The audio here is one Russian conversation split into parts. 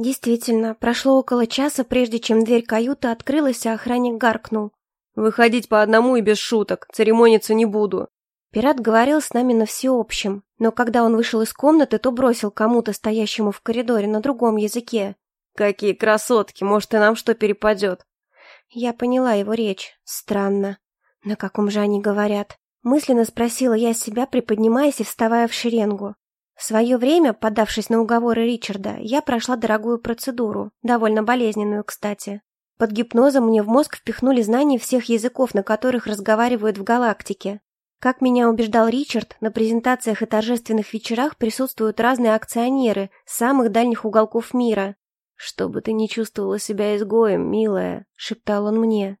Действительно, прошло около часа, прежде чем дверь каюты открылась, а охранник гаркнул. «Выходить по одному и без шуток, церемониться не буду». Пират говорил с нами на всеобщем, но когда он вышел из комнаты, то бросил кому-то, стоящему в коридоре, на другом языке. «Какие красотки! Может, и нам что перепадет?» Я поняла его речь. Странно. На каком же они говорят? Мысленно спросила я себя, приподнимаясь и вставая в шеренгу. В свое время, поддавшись на уговоры Ричарда, я прошла дорогую процедуру, довольно болезненную, кстати. Под гипнозом мне в мозг впихнули знания всех языков, на которых разговаривают в галактике. Как меня убеждал Ричард, на презентациях и торжественных вечерах присутствуют разные акционеры с самых дальних уголков мира. «Чтобы ты не чувствовала себя изгоем, милая», — шептал он мне.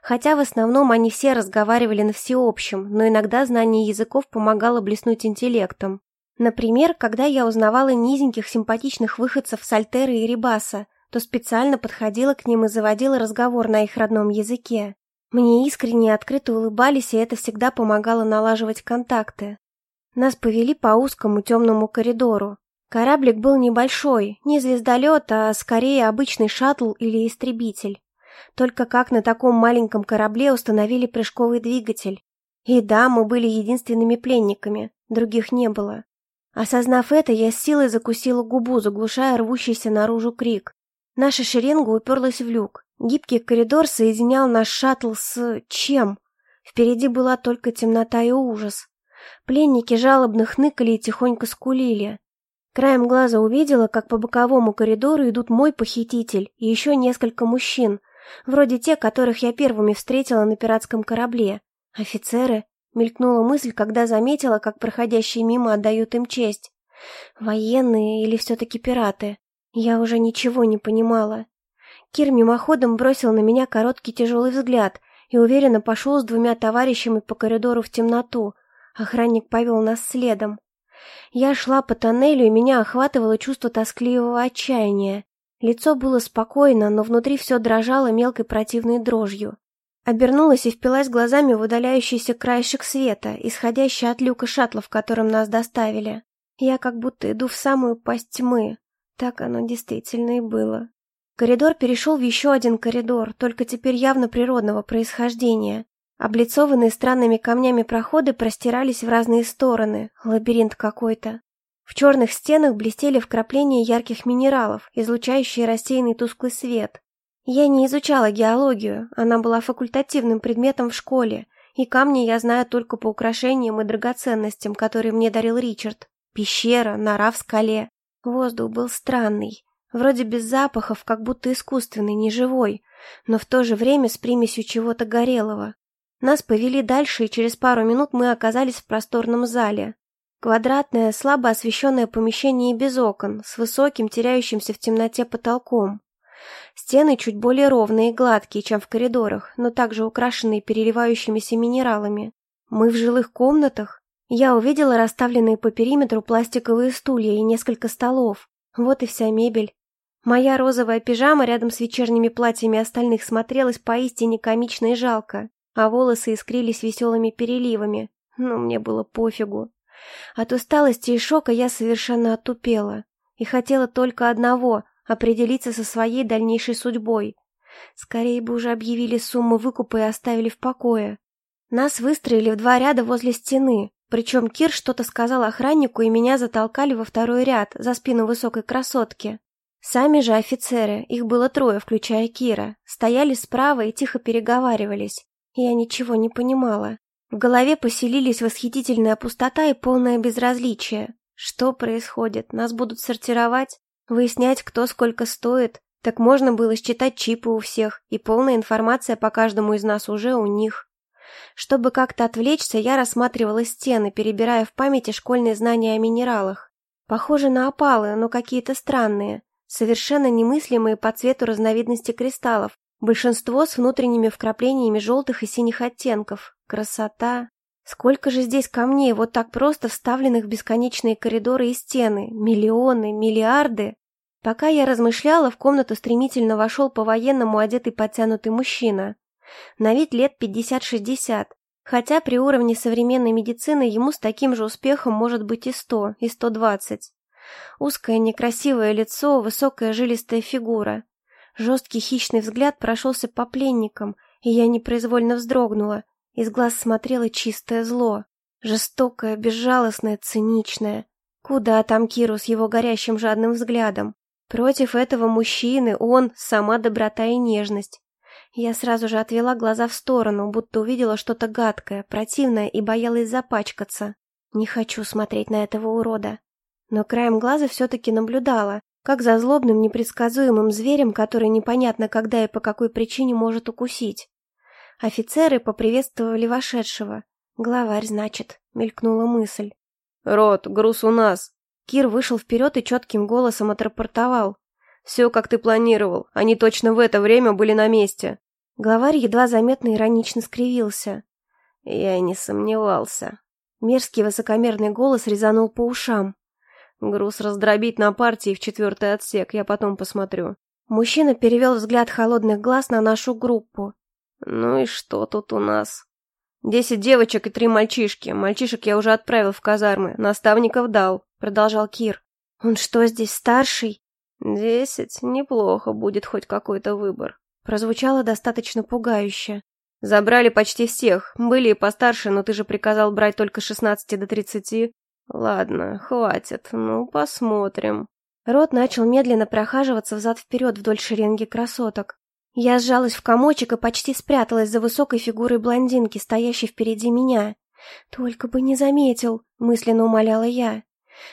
Хотя в основном они все разговаривали на всеобщем, но иногда знание языков помогало блеснуть интеллектом. Например, когда я узнавала низеньких симпатичных выходцев с Альтеры и Рибаса, то специально подходила к ним и заводила разговор на их родном языке. Мне искренне и открыто улыбались, и это всегда помогало налаживать контакты. Нас повели по узкому темному коридору. Кораблик был небольшой, не звездолет, а скорее обычный шаттл или истребитель. Только как на таком маленьком корабле установили прыжковый двигатель? И да, мы были единственными пленниками, других не было. Осознав это, я с силой закусила губу, заглушая рвущийся наружу крик. Наша шеренга уперлась в люк. Гибкий коридор соединял наш шаттл с... чем? Впереди была только темнота и ужас. Пленники жалобно хныкали и тихонько скулили. Краем глаза увидела, как по боковому коридору идут мой похититель и еще несколько мужчин, вроде тех, которых я первыми встретила на пиратском корабле. Офицеры? Мелькнула мысль, когда заметила, как проходящие мимо отдают им честь. Военные или все-таки пираты? Я уже ничего не понимала. Кир мимоходом бросил на меня короткий тяжелый взгляд и уверенно пошел с двумя товарищами по коридору в темноту. Охранник повел нас следом. Я шла по тоннелю, и меня охватывало чувство тоскливого отчаяния. Лицо было спокойно, но внутри все дрожало мелкой противной дрожью. Обернулась и впилась глазами в удаляющийся краешек света, исходящий от люка шаттла, в котором нас доставили. Я как будто иду в самую пасть тьмы. Так оно действительно и было. Коридор перешел в еще один коридор, только теперь явно природного происхождения. Облицованные странными камнями проходы простирались в разные стороны, лабиринт какой-то. В черных стенах блестели вкрапления ярких минералов, излучающие рассеянный тусклый свет. Я не изучала геологию, она была факультативным предметом в школе, и камни я знаю только по украшениям и драгоценностям, которые мне дарил Ричард. Пещера, нора в скале. Воздух был странный, вроде без запахов, как будто искусственный, неживой, но в то же время с примесью чего-то горелого. Нас повели дальше, и через пару минут мы оказались в просторном зале. Квадратное, слабо освещенное помещение без окон, с высоким, теряющимся в темноте потолком. Стены чуть более ровные и гладкие, чем в коридорах, но также украшенные переливающимися минералами. Мы в жилых комнатах. Я увидела расставленные по периметру пластиковые стулья и несколько столов. Вот и вся мебель. Моя розовая пижама рядом с вечерними платьями остальных смотрелась поистине комично и жалко, а волосы искрились веселыми переливами. Но мне было пофигу. От усталости и шока я совершенно отупела и хотела только одного определиться со своей дальнейшей судьбой. Скорее бы уже объявили сумму выкупа и оставили в покое. Нас выстроили в два ряда возле стены, причем Кир что-то сказал охраннику, и меня затолкали во второй ряд, за спину высокой красотки. Сами же офицеры, их было трое, включая Кира, стояли справа и тихо переговаривались. Я ничего не понимала. В голове поселились восхитительная пустота и полное безразличие. Что происходит? Нас будут сортировать? Выяснять, кто сколько стоит, так можно было считать чипы у всех, и полная информация по каждому из нас уже у них. Чтобы как-то отвлечься, я рассматривала стены, перебирая в памяти школьные знания о минералах. Похожи на опалы, но какие-то странные, совершенно немыслимые по цвету разновидности кристаллов, большинство с внутренними вкраплениями желтых и синих оттенков. Красота! Сколько же здесь камней, вот так просто вставленных в бесконечные коридоры и стены? Миллионы, миллиарды? Пока я размышляла, в комнату стремительно вошел по-военному одетый подтянутый мужчина. На вид лет 50-60, хотя при уровне современной медицины ему с таким же успехом может быть и 100, и 120. Узкое некрасивое лицо, высокая жилистая фигура. Жесткий хищный взгляд прошелся по пленникам, и я непроизвольно вздрогнула. Из глаз смотрело чистое зло. Жестокое, безжалостное, циничное. Куда там Киру с его горящим жадным взглядом? Против этого мужчины он — сама доброта и нежность. Я сразу же отвела глаза в сторону, будто увидела что-то гадкое, противное и боялась запачкаться. Не хочу смотреть на этого урода. Но краем глаза все-таки наблюдала, как за злобным, непредсказуемым зверем, который непонятно когда и по какой причине может укусить. Офицеры поприветствовали вошедшего. «Главарь, значит», — мелькнула мысль. «Рот, груз у нас!» Кир вышел вперед и четким голосом отрапортовал. «Все, как ты планировал. Они точно в это время были на месте». Главарь едва заметно иронично скривился. «Я и не сомневался». Мерзкий высокомерный голос резанул по ушам. «Груз раздробить на партии в четвертый отсек, я потом посмотрю». Мужчина перевел взгляд холодных глаз на нашу группу. «Ну и что тут у нас?» «Десять девочек и три мальчишки. Мальчишек я уже отправил в казармы. Наставников дал», — продолжал Кир. «Он что, здесь старший?» «Десять. Неплохо, будет хоть какой-то выбор». Прозвучало достаточно пугающе. «Забрали почти всех. Были и постарше, но ты же приказал брать только шестнадцати до тридцати. Ладно, хватит. Ну, посмотрим». Рот начал медленно прохаживаться взад-вперед вдоль шеренги красоток. Я сжалась в комочек и почти спряталась за высокой фигурой блондинки, стоящей впереди меня. «Только бы не заметил», — мысленно умоляла я.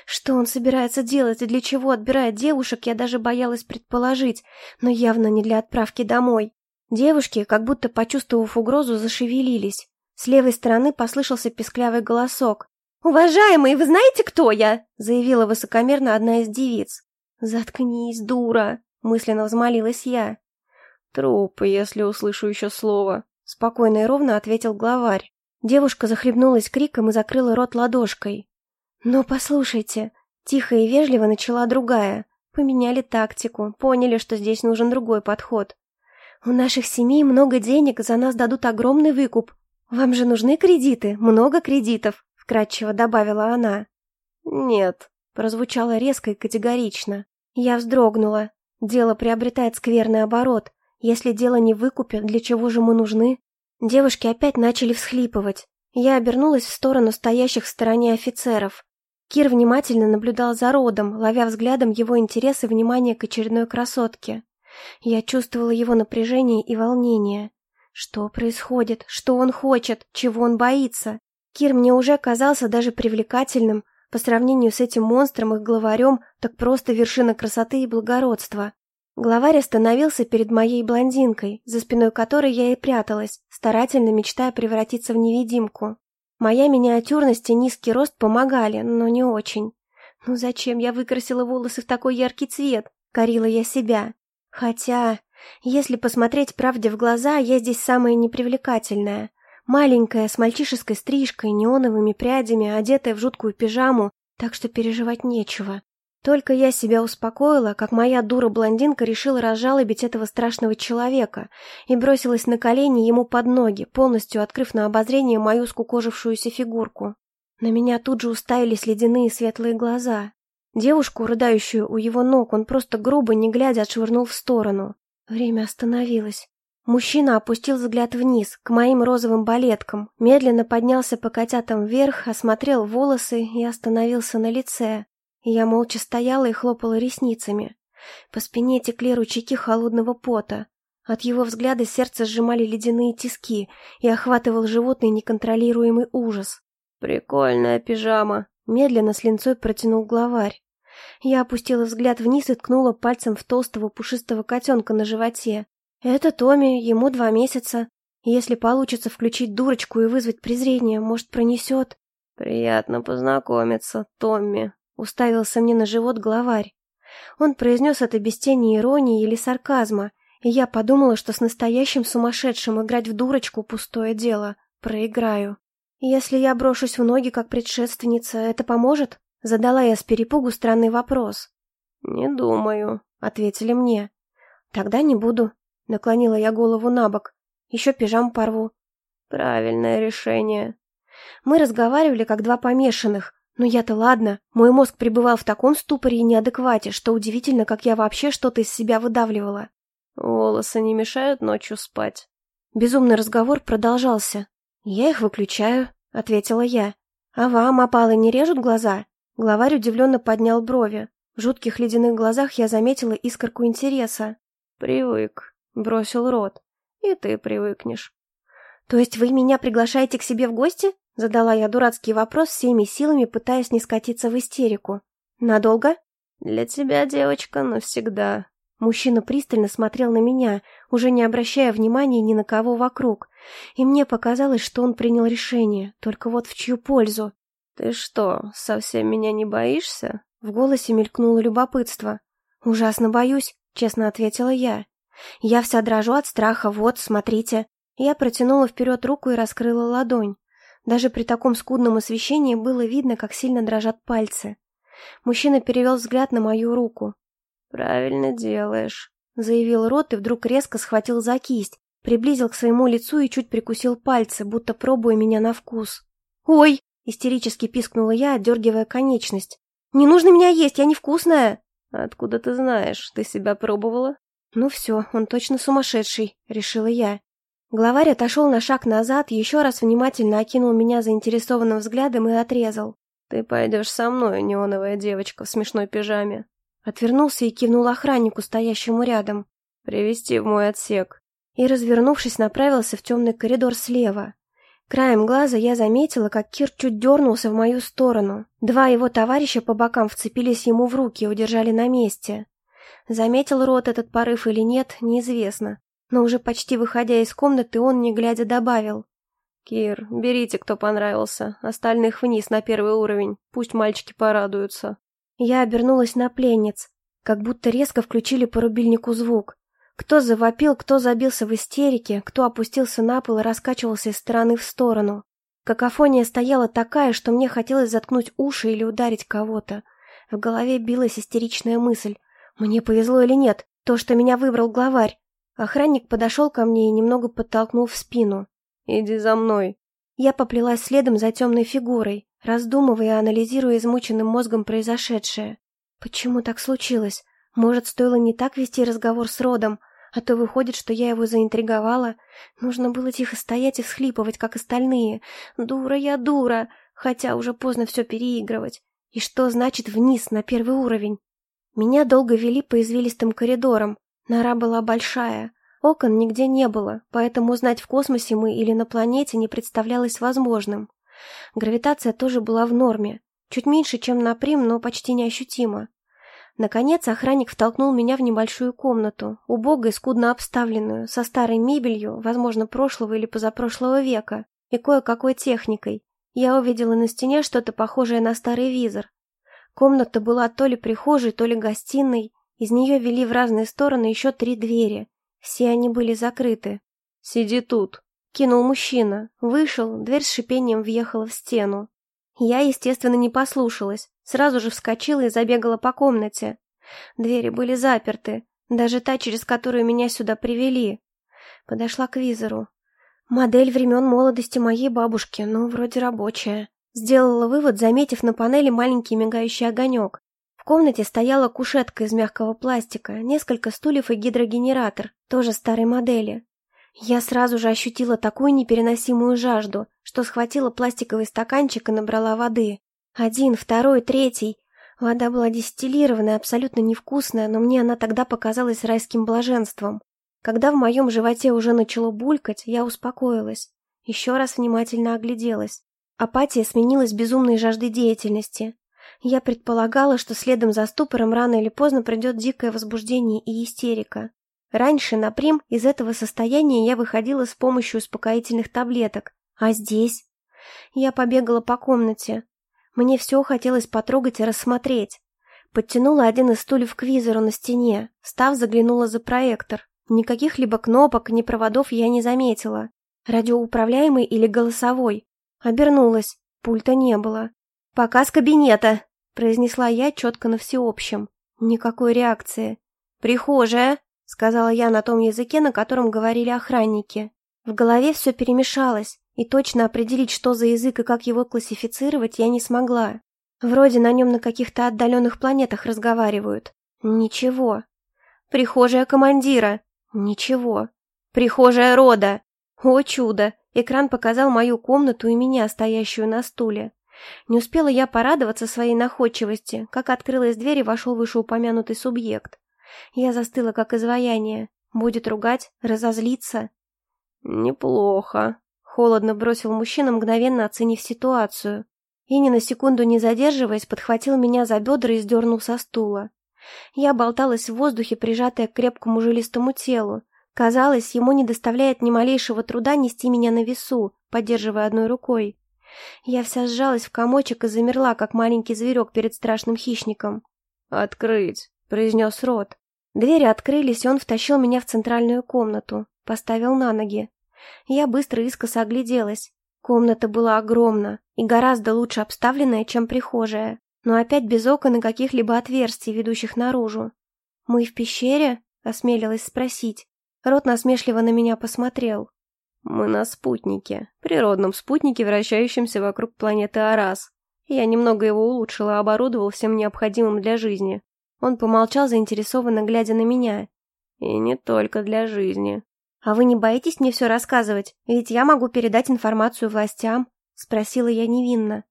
Что он собирается делать и для чего отбирает девушек, я даже боялась предположить, но явно не для отправки домой. Девушки, как будто почувствовав угрозу, зашевелились. С левой стороны послышался песклявый голосок. «Уважаемые, вы знаете, кто я?» — заявила высокомерно одна из девиц. «Заткнись, дура!» — мысленно взмолилась я. «Труп, если услышу еще слово», — спокойно и ровно ответил главарь. Девушка захлебнулась криком и закрыла рот ладошкой. «Но послушайте», — тихо и вежливо начала другая. Поменяли тактику, поняли, что здесь нужен другой подход. «У наших семей много денег, за нас дадут огромный выкуп. Вам же нужны кредиты, много кредитов», — вкратчиво добавила она. «Нет», — прозвучало резко и категорично. Я вздрогнула. Дело приобретает скверный оборот. Если дело не выкупят, для чего же мы нужны? Девушки опять начали всхлипывать. Я обернулась в сторону стоящих в стороне офицеров. Кир внимательно наблюдал за родом, ловя взглядом его интерес и внимание к очередной красотке. Я чувствовала его напряжение и волнение. Что происходит? Что он хочет? Чего он боится? Кир мне уже казался даже привлекательным. По сравнению с этим монстром и главарем, так просто вершина красоты и благородства. Главарь остановился перед моей блондинкой, за спиной которой я и пряталась, старательно мечтая превратиться в невидимку. Моя миниатюрность и низкий рост помогали, но не очень. Ну зачем я выкрасила волосы в такой яркий цвет? Корила я себя. Хотя, если посмотреть правде в глаза, я здесь самая непривлекательная. Маленькая, с мальчишеской стрижкой, неоновыми прядями, одетая в жуткую пижаму, так что переживать нечего. Только я себя успокоила, как моя дура-блондинка решила разжалобить этого страшного человека и бросилась на колени ему под ноги, полностью открыв на обозрение мою скукожившуюся фигурку. На меня тут же уставились ледяные светлые глаза. Девушку, рыдающую у его ног, он просто грубо, не глядя, отшвырнул в сторону. Время остановилось. Мужчина опустил взгляд вниз, к моим розовым балеткам, медленно поднялся по котятам вверх, осмотрел волосы и остановился на лице. Я молча стояла и хлопала ресницами. По спине текли ручейки холодного пота. От его взгляда сердце сжимали ледяные тиски и охватывал животный неконтролируемый ужас. «Прикольная пижама», — медленно с линцой протянул главарь. Я опустила взгляд вниз и ткнула пальцем в толстого пушистого котенка на животе. «Это Томми, ему два месяца. Если получится включить дурочку и вызвать презрение, может, пронесет...» «Приятно познакомиться, Томми», Уставился мне на живот главарь. Он произнес это без тени иронии или сарказма, и я подумала, что с настоящим сумасшедшим играть в дурочку пустое дело. Проиграю. Если я брошусь в ноги, как предшественница, это поможет? Задала я с перепугу странный вопрос. «Не думаю», — ответили мне. «Тогда не буду», — наклонила я голову на бок. «Еще пижам порву». «Правильное решение». Мы разговаривали, как два помешанных, Но я-то ладно, мой мозг пребывал в таком ступоре и неадеквате, что удивительно, как я вообще что-то из себя выдавливала. Волосы не мешают ночью спать. Безумный разговор продолжался. «Я их выключаю», — ответила я. «А вам опалы не режут глаза?» Главарь удивленно поднял брови. В жутких ледяных глазах я заметила искорку интереса. «Привык», — бросил рот. «И ты привыкнешь». «То есть вы меня приглашаете к себе в гости?» Задала я дурацкий вопрос всеми силами, пытаясь не скатиться в истерику. «Надолго?» «Для тебя, девочка, навсегда». Мужчина пристально смотрел на меня, уже не обращая внимания ни на кого вокруг. И мне показалось, что он принял решение, только вот в чью пользу. «Ты что, совсем меня не боишься?» В голосе мелькнуло любопытство. «Ужасно боюсь», — честно ответила я. «Я вся дрожу от страха, вот, смотрите». Я протянула вперед руку и раскрыла ладонь. Даже при таком скудном освещении было видно, как сильно дрожат пальцы. Мужчина перевел взгляд на мою руку. «Правильно делаешь», — заявил Рот и вдруг резко схватил за кисть, приблизил к своему лицу и чуть прикусил пальцы, будто пробуя меня на вкус. «Ой!» — истерически пискнула я, отдергивая конечность. «Не нужно меня есть, я невкусная!» «Откуда ты знаешь? Ты себя пробовала?» «Ну все, он точно сумасшедший», — решила я. Главарь отошел на шаг назад, еще раз внимательно окинул меня заинтересованным взглядом и отрезал. «Ты пойдешь со мной, неоновая девочка в смешной пижаме». Отвернулся и кивнул охраннику, стоящему рядом. «Привести в мой отсек». И, развернувшись, направился в темный коридор слева. Краем глаза я заметила, как Кир чуть дернулся в мою сторону. Два его товарища по бокам вцепились ему в руки и удержали на месте. Заметил Рот этот порыв или нет, неизвестно. Но уже почти выходя из комнаты, он, не глядя, добавил. «Кир, берите, кто понравился. Остальных вниз на первый уровень. Пусть мальчики порадуются». Я обернулась на пленниц. Как будто резко включили по рубильнику звук. Кто завопил, кто забился в истерике, кто опустился на пол и раскачивался из стороны в сторону. Какофония стояла такая, что мне хотелось заткнуть уши или ударить кого-то. В голове билась истеричная мысль. Мне повезло или нет? То, что меня выбрал главарь. Охранник подошел ко мне и немного подтолкнул в спину. «Иди за мной». Я поплелась следом за темной фигурой, раздумывая и анализируя измученным мозгом произошедшее. Почему так случилось? Может, стоило не так вести разговор с Родом, а то выходит, что я его заинтриговала. Нужно было тихо стоять и всхлипывать, как остальные. Дура я дура, хотя уже поздно все переигрывать. И что значит вниз, на первый уровень? Меня долго вели по извилистым коридорам. Нора была большая. Окон нигде не было, поэтому узнать, в космосе мы или на планете не представлялось возможным. Гравитация тоже была в норме. Чуть меньше, чем на Прим, но почти неощутимо. Наконец охранник втолкнул меня в небольшую комнату, убого и скудно обставленную, со старой мебелью, возможно, прошлого или позапрошлого века, и кое-какой техникой. Я увидела на стене что-то похожее на старый визор. Комната была то ли прихожей, то ли гостиной, из нее вели в разные стороны еще три двери. Все они были закрыты. «Сиди тут», — кинул мужчина. Вышел, дверь с шипением въехала в стену. Я, естественно, не послушалась. Сразу же вскочила и забегала по комнате. Двери были заперты, даже та, через которую меня сюда привели. Подошла к визору. Модель времен молодости моей бабушки, ну, вроде рабочая. Сделала вывод, заметив на панели маленький мигающий огонек. Комнате стояла кушетка из мягкого пластика, несколько стульев и гидрогенератор, тоже старой модели. Я сразу же ощутила такую непереносимую жажду, что схватила пластиковый стаканчик и набрала воды. Один, второй, третий. Вода была дистиллированная, абсолютно невкусная, но мне она тогда показалась райским блаженством. Когда в моем животе уже начало булькать, я успокоилась. Еще раз внимательно огляделась. Апатия сменилась безумной жаждой деятельности. Я предполагала, что следом за ступором рано или поздно придет дикое возбуждение и истерика. Раньше на прим из этого состояния я выходила с помощью успокоительных таблеток, а здесь... Я побегала по комнате. Мне все хотелось потрогать и рассмотреть. Подтянула один из стульев к визору на стене, став заглянула за проектор. Никаких либо кнопок, ни проводов я не заметила. Радиоуправляемый или голосовой. Обернулась, пульта не было. «Пока с кабинета!» — произнесла я четко на всеобщем. Никакой реакции. «Прихожая!» — сказала я на том языке, на котором говорили охранники. В голове все перемешалось, и точно определить, что за язык и как его классифицировать, я не смогла. Вроде на нем на каких-то отдаленных планетах разговаривают. Ничего. Прихожая командира. Ничего. Прихожая рода. О чудо! Экран показал мою комнату и меня, стоящую на стуле. Не успела я порадоваться своей находчивости, как открылась дверь и вошел вышеупомянутый субъект. Я застыла, как изваяние. Будет ругать, разозлиться. «Неплохо», — холодно бросил мужчина, мгновенно оценив ситуацию. И ни на секунду не задерживаясь, подхватил меня за бедра и сдернул со стула. Я болталась в воздухе, прижатая к крепкому жилистому телу. Казалось, ему не доставляет ни малейшего труда нести меня на весу, поддерживая одной рукой. Я вся сжалась в комочек и замерла, как маленький зверек перед страшным хищником. «Открыть!» — произнес Рот. Двери открылись, и он втащил меня в центральную комнату, поставил на ноги. Я быстро искоса огляделась. Комната была огромна и гораздо лучше обставленная, чем прихожая, но опять без окон и каких-либо отверстий, ведущих наружу. «Мы в пещере?» — осмелилась спросить. Рот насмешливо на меня посмотрел. «Мы на спутнике, природном спутнике, вращающемся вокруг планеты Арас. Я немного его улучшил и оборудовал всем необходимым для жизни». Он помолчал, заинтересованно глядя на меня. «И не только для жизни. «А вы не боитесь мне все рассказывать? Ведь я могу передать информацию властям», — спросила я невинно.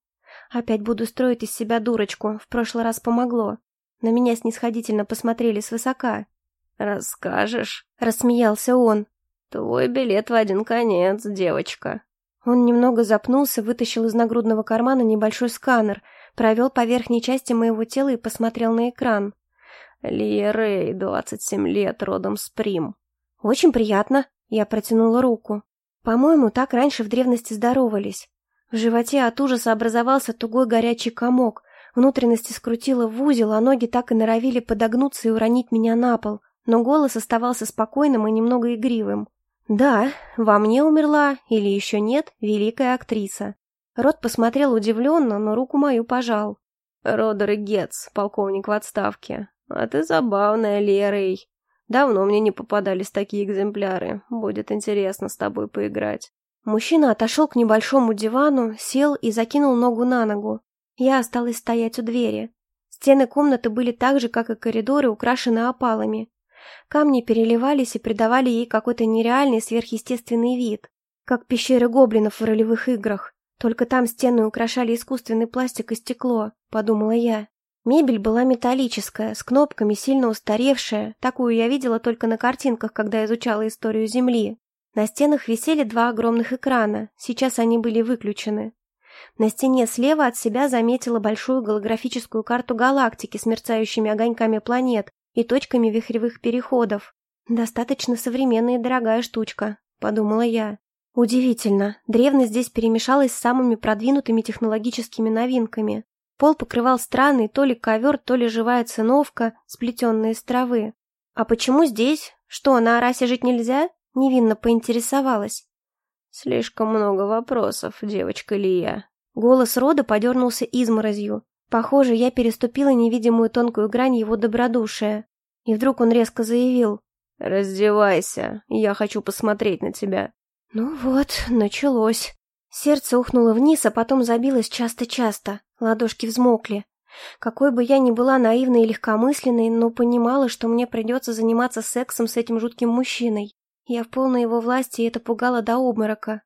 «Опять буду строить из себя дурочку. В прошлый раз помогло. На меня снисходительно посмотрели свысока». «Расскажешь?» — рассмеялся он. «Твой билет в один конец, девочка». Он немного запнулся, вытащил из нагрудного кармана небольшой сканер, провел по верхней части моего тела и посмотрел на экран. «Лия Рэй, 27 лет, родом с Прим. «Очень приятно», — я протянула руку. По-моему, так раньше в древности здоровались. В животе от ужаса образовался тугой горячий комок, внутренности скрутило в узел, а ноги так и норовили подогнуться и уронить меня на пол, но голос оставался спокойным и немного игривым. «Да, во мне умерла, или еще нет, великая актриса». Рот посмотрел удивленно, но руку мою пожал. «Родер Гетц, полковник в отставке. А ты забавная, Лерой. Давно мне не попадались такие экземпляры. Будет интересно с тобой поиграть. Мужчина отошел к небольшому дивану, сел и закинул ногу на ногу. Я осталась стоять у двери. Стены комнаты были так же, как и коридоры, украшены опалами. Камни переливались и придавали ей какой-то нереальный сверхъестественный вид, как пещеры гоблинов в ролевых играх. Только там стены украшали искусственный пластик и стекло, подумала я. Мебель была металлическая, с кнопками, сильно устаревшая. Такую я видела только на картинках, когда изучала историю Земли. На стенах висели два огромных экрана, сейчас они были выключены. На стене слева от себя заметила большую голографическую карту галактики с мерцающими огоньками планет и точками вихревых переходов. «Достаточно современная и дорогая штучка», — подумала я. Удивительно, древность здесь перемешалась с самыми продвинутыми технологическими новинками. Пол покрывал странный то ли ковер, то ли живая циновка, сплетенная из травы. «А почему здесь? Что, на Арасе жить нельзя?» Невинно поинтересовалась. «Слишком много вопросов, девочка Лия». Голос рода подернулся изморозью. Похоже, я переступила невидимую тонкую грань его добродушия. И вдруг он резко заявил. «Раздевайся, я хочу посмотреть на тебя». Ну вот, началось. Сердце ухнуло вниз, а потом забилось часто-часто. Ладошки взмокли. Какой бы я ни была наивной и легкомысленной, но понимала, что мне придется заниматься сексом с этим жутким мужчиной. Я в полной его власти, и это пугало до обморока.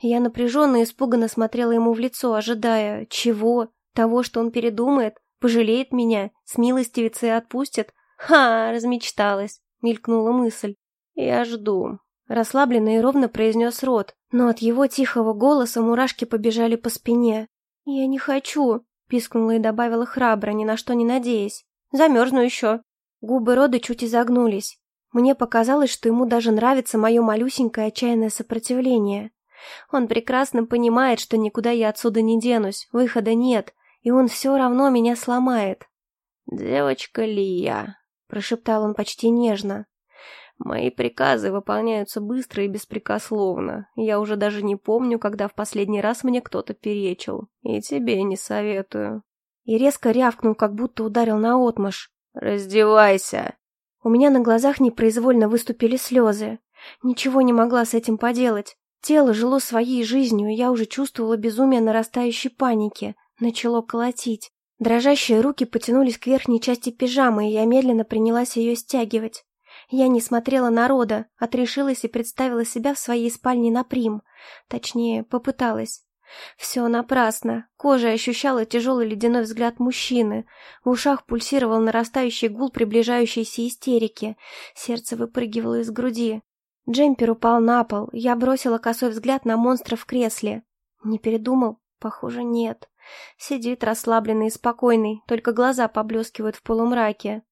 Я напряженно и испуганно смотрела ему в лицо, ожидая... Чего? Того, что он передумает? Пожалеет меня? Смилостивится и отпустит? Ха, размечталась, мелькнула мысль. Я жду. Расслабленно и ровно произнес рот, но от его тихого голоса мурашки побежали по спине. «Я не хочу», — пискнула и добавила храбро, ни на что не надеясь. «Замерзну еще». Губы рода чуть изогнулись. Мне показалось, что ему даже нравится мое малюсенькое отчаянное сопротивление. Он прекрасно понимает, что никуда я отсюда не денусь, выхода нет, и он все равно меня сломает. «Девочка Лия», — прошептал он почти нежно, Мои приказы выполняются быстро и беспрекословно. Я уже даже не помню, когда в последний раз мне кто-то перечил. И тебе не советую. И резко рявкнул, как будто ударил наотмашь. «Раздевайся!» У меня на глазах непроизвольно выступили слезы. Ничего не могла с этим поделать. Тело жило своей жизнью, и я уже чувствовала безумие нарастающей паники. Начало колотить. Дрожащие руки потянулись к верхней части пижамы, и я медленно принялась ее стягивать. Я не смотрела на Рода, отрешилась и представила себя в своей спальне на прим. Точнее, попыталась. Все напрасно. Кожа ощущала тяжелый ледяной взгляд мужчины. В ушах пульсировал нарастающий гул приближающейся истерики. Сердце выпрыгивало из груди. Джемпер упал на пол. Я бросила косой взгляд на монстра в кресле. Не передумал? Похоже, нет. Сидит расслабленный и спокойный, только глаза поблескивают в полумраке.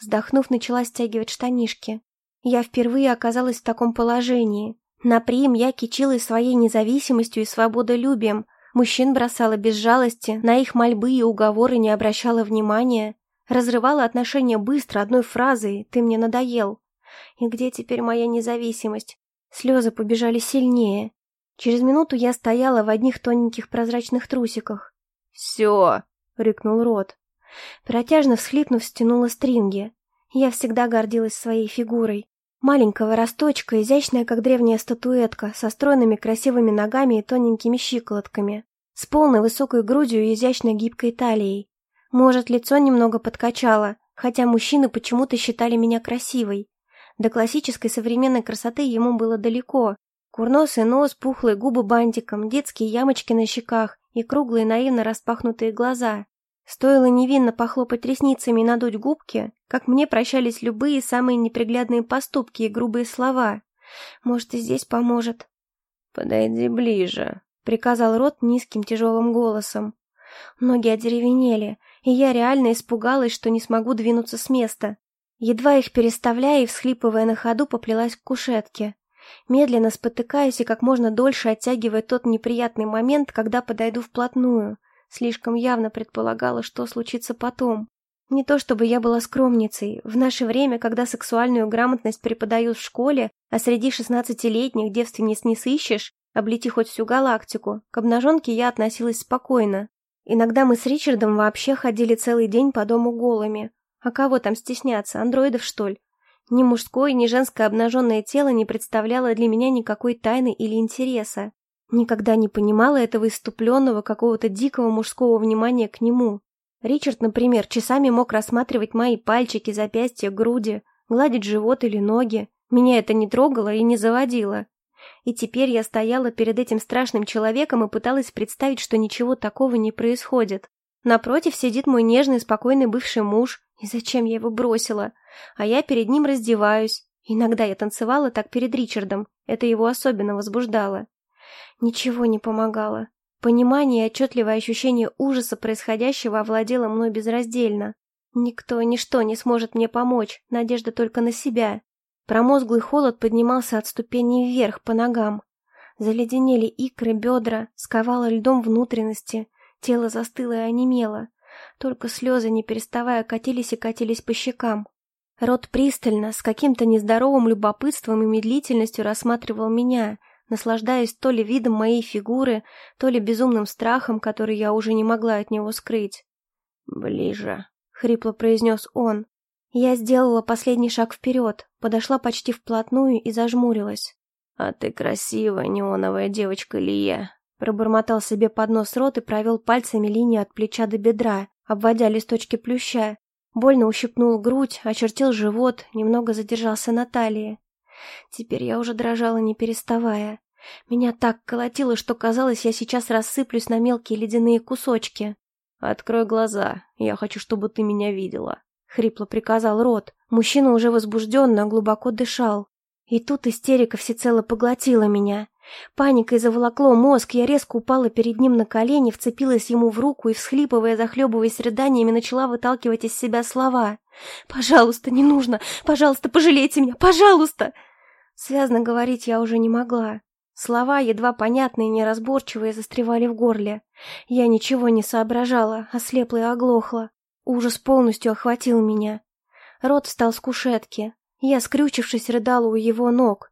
Вздохнув, начала стягивать штанишки. Я впервые оказалась в таком положении. На прием я кичилась своей независимостью и свободолюбием. Мужчин бросала без жалости, на их мольбы и уговоры не обращала внимания. Разрывала отношения быстро, одной фразой «ты мне надоел». И где теперь моя независимость? Слезы побежали сильнее. Через минуту я стояла в одних тоненьких прозрачных трусиках. «Все!» — рыкнул Рот. Протяжно всхлипнув, стянула стринги. Я всегда гордилась своей фигурой. Маленького росточка, изящная, как древняя статуэтка, со стройными красивыми ногами и тоненькими щиколотками, с полной высокой грудью и изящной гибкой талией. Может, лицо немного подкачало, хотя мужчины почему-то считали меня красивой. До классической современной красоты ему было далеко. Курносый нос, пухлые губы бантиком, детские ямочки на щеках и круглые наивно распахнутые глаза. Стоило невинно похлопать ресницами и надуть губки, как мне прощались любые самые неприглядные поступки и грубые слова. Может, и здесь поможет. «Подойди ближе», — приказал Рот низким тяжелым голосом. Ноги одеревенели, и я реально испугалась, что не смогу двинуться с места. Едва их переставляя и всхлипывая на ходу, поплелась к кушетке. Медленно спотыкаясь и как можно дольше оттягивая тот неприятный момент, когда подойду вплотную — Слишком явно предполагала, что случится потом. Не то чтобы я была скромницей. В наше время, когда сексуальную грамотность преподают в школе, а среди шестнадцатилетних девственниц не сыщешь, облети хоть всю галактику, к обнаженке я относилась спокойно. Иногда мы с Ричардом вообще ходили целый день по дому голыми. А кого там стесняться, андроидов что ли? Ни мужское, ни женское обнаженное тело не представляло для меня никакой тайны или интереса. Никогда не понимала этого иступленного какого-то дикого мужского внимания к нему. Ричард, например, часами мог рассматривать мои пальчики, запястья, груди, гладить живот или ноги. Меня это не трогало и не заводило. И теперь я стояла перед этим страшным человеком и пыталась представить, что ничего такого не происходит. Напротив сидит мой нежный, спокойный бывший муж, и зачем я его бросила? А я перед ним раздеваюсь. Иногда я танцевала так перед Ричардом, это его особенно возбуждало. Ничего не помогало. Понимание и отчетливое ощущение ужаса происходящего овладело мной безраздельно. Никто, ничто не сможет мне помочь, надежда только на себя. Промозглый холод поднимался от ступеней вверх по ногам. Заледенели икры, бедра, сковало льдом внутренности, тело застыло и онемело. Только слезы, не переставая, катились и катились по щекам. Рот пристально, с каким-то нездоровым любопытством и медлительностью рассматривал меня — наслаждаясь то ли видом моей фигуры, то ли безумным страхом, который я уже не могла от него скрыть. «Ближе», — хрипло произнес он. Я сделала последний шаг вперед, подошла почти вплотную и зажмурилась. «А ты красивая неоновая девочка Лия», — пробормотал себе под нос рот и провел пальцами линию от плеча до бедра, обводя листочки плюща. Больно ущипнул грудь, очертил живот, немного задержался на талии. Теперь я уже дрожала, не переставая. Меня так колотило, что казалось, я сейчас рассыплюсь на мелкие ледяные кусочки. «Открой глаза, я хочу, чтобы ты меня видела», — хрипло приказал Рот. Мужчина уже возбужденно, глубоко дышал. И тут истерика всецело поглотила меня. Паникой заволокло мозг, я резко упала перед ним на колени, вцепилась ему в руку и, всхлипывая, захлебываясь рыданиями, начала выталкивать из себя слова. «Пожалуйста, не нужно! Пожалуйста, пожалейте меня! Пожалуйста!» Связно говорить я уже не могла. Слова, едва понятные и неразборчивые, застревали в горле. Я ничего не соображала, ослепла и оглохла. Ужас полностью охватил меня. Рот встал с кушетки. Я, скрючившись, рыдала у его ног.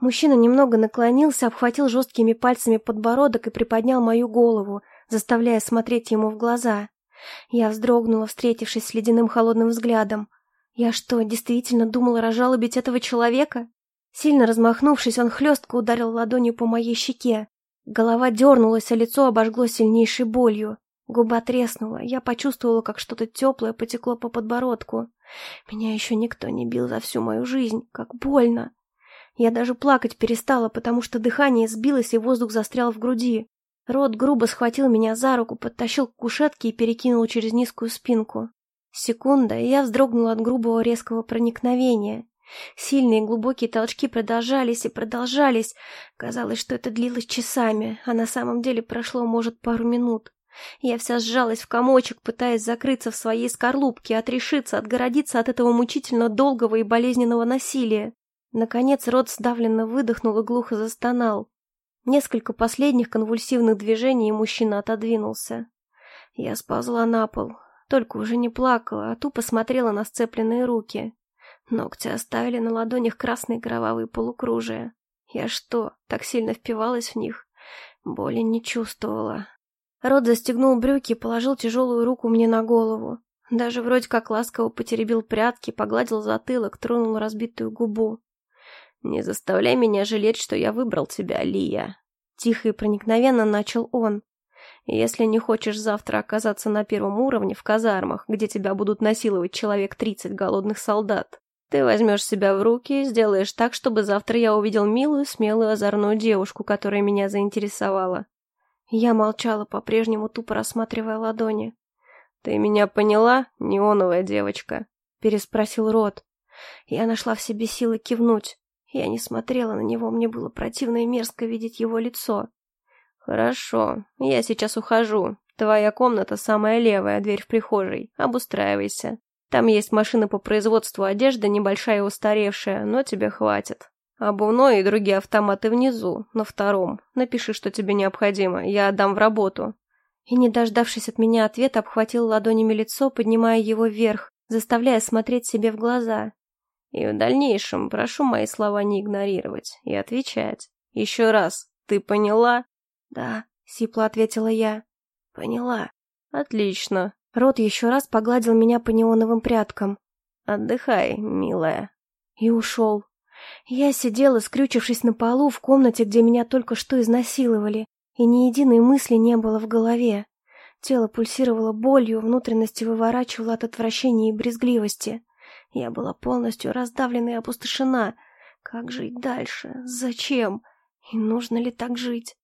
Мужчина немного наклонился, обхватил жесткими пальцами подбородок и приподнял мою голову, заставляя смотреть ему в глаза. Я вздрогнула, встретившись с ледяным холодным взглядом. Я что, действительно думала разжалобить этого человека? Сильно размахнувшись, он хлестко ударил ладонью по моей щеке. Голова дернулась, а лицо обожгло сильнейшей болью. Губа треснула, я почувствовала, как что-то теплое потекло по подбородку. Меня еще никто не бил за всю мою жизнь, как больно. Я даже плакать перестала, потому что дыхание сбилось и воздух застрял в груди. Рот грубо схватил меня за руку, подтащил к кушетке и перекинул через низкую спинку. Секунда, и я вздрогнула от грубого резкого проникновения. Сильные глубокие толчки продолжались и продолжались. Казалось, что это длилось часами, а на самом деле прошло, может, пару минут. Я вся сжалась в комочек, пытаясь закрыться в своей скорлупке, отрешиться, отгородиться от этого мучительно долгого и болезненного насилия. Наконец рот сдавленно выдохнул и глухо застонал. Несколько последних конвульсивных движений, и мужчина отодвинулся. Я сползла на пол, только уже не плакала, а тупо смотрела на сцепленные руки. Ногти оставили на ладонях красные кровавые полукружия. Я что, так сильно впивалась в них? Боли не чувствовала. Рот застегнул брюки и положил тяжелую руку мне на голову. Даже вроде как ласково потеребил прятки, погладил затылок, тронул разбитую губу. «Не заставляй меня жалеть, что я выбрал тебя, Лия!» Тихо и проникновенно начал он. «Если не хочешь завтра оказаться на первом уровне в казармах, где тебя будут насиловать человек тридцать голодных солдат, ты возьмешь себя в руки и сделаешь так, чтобы завтра я увидел милую, смелую, озорную девушку, которая меня заинтересовала». Я молчала, по-прежнему тупо рассматривая ладони. «Ты меня поняла, неоновая девочка?» — переспросил Рот. Я нашла в себе силы кивнуть. Я не смотрела на него, мне было противно и мерзко видеть его лицо. «Хорошо, я сейчас ухожу. Твоя комната самая левая, дверь в прихожей. Обустраивайся. Там есть машина по производству одежды, небольшая и устаревшая, но тебе хватит. Обувной и другие автоматы внизу, на втором. Напиши, что тебе необходимо, я отдам в работу». И, не дождавшись от меня ответа, обхватил ладонями лицо, поднимая его вверх, заставляя смотреть себе в глаза. И в дальнейшем прошу мои слова не игнорировать и отвечать. Еще раз, ты поняла? Да, сипло ответила я. Поняла. Отлично. Рот еще раз погладил меня по неоновым прядкам. Отдыхай, милая. И ушел. Я сидела, скрючившись на полу в комнате, где меня только что изнасиловали, и ни единой мысли не было в голове. Тело пульсировало болью, внутренности выворачивало от отвращения и брезгливости. Я была полностью раздавлена и опустошена. Как жить дальше? Зачем? И нужно ли так жить?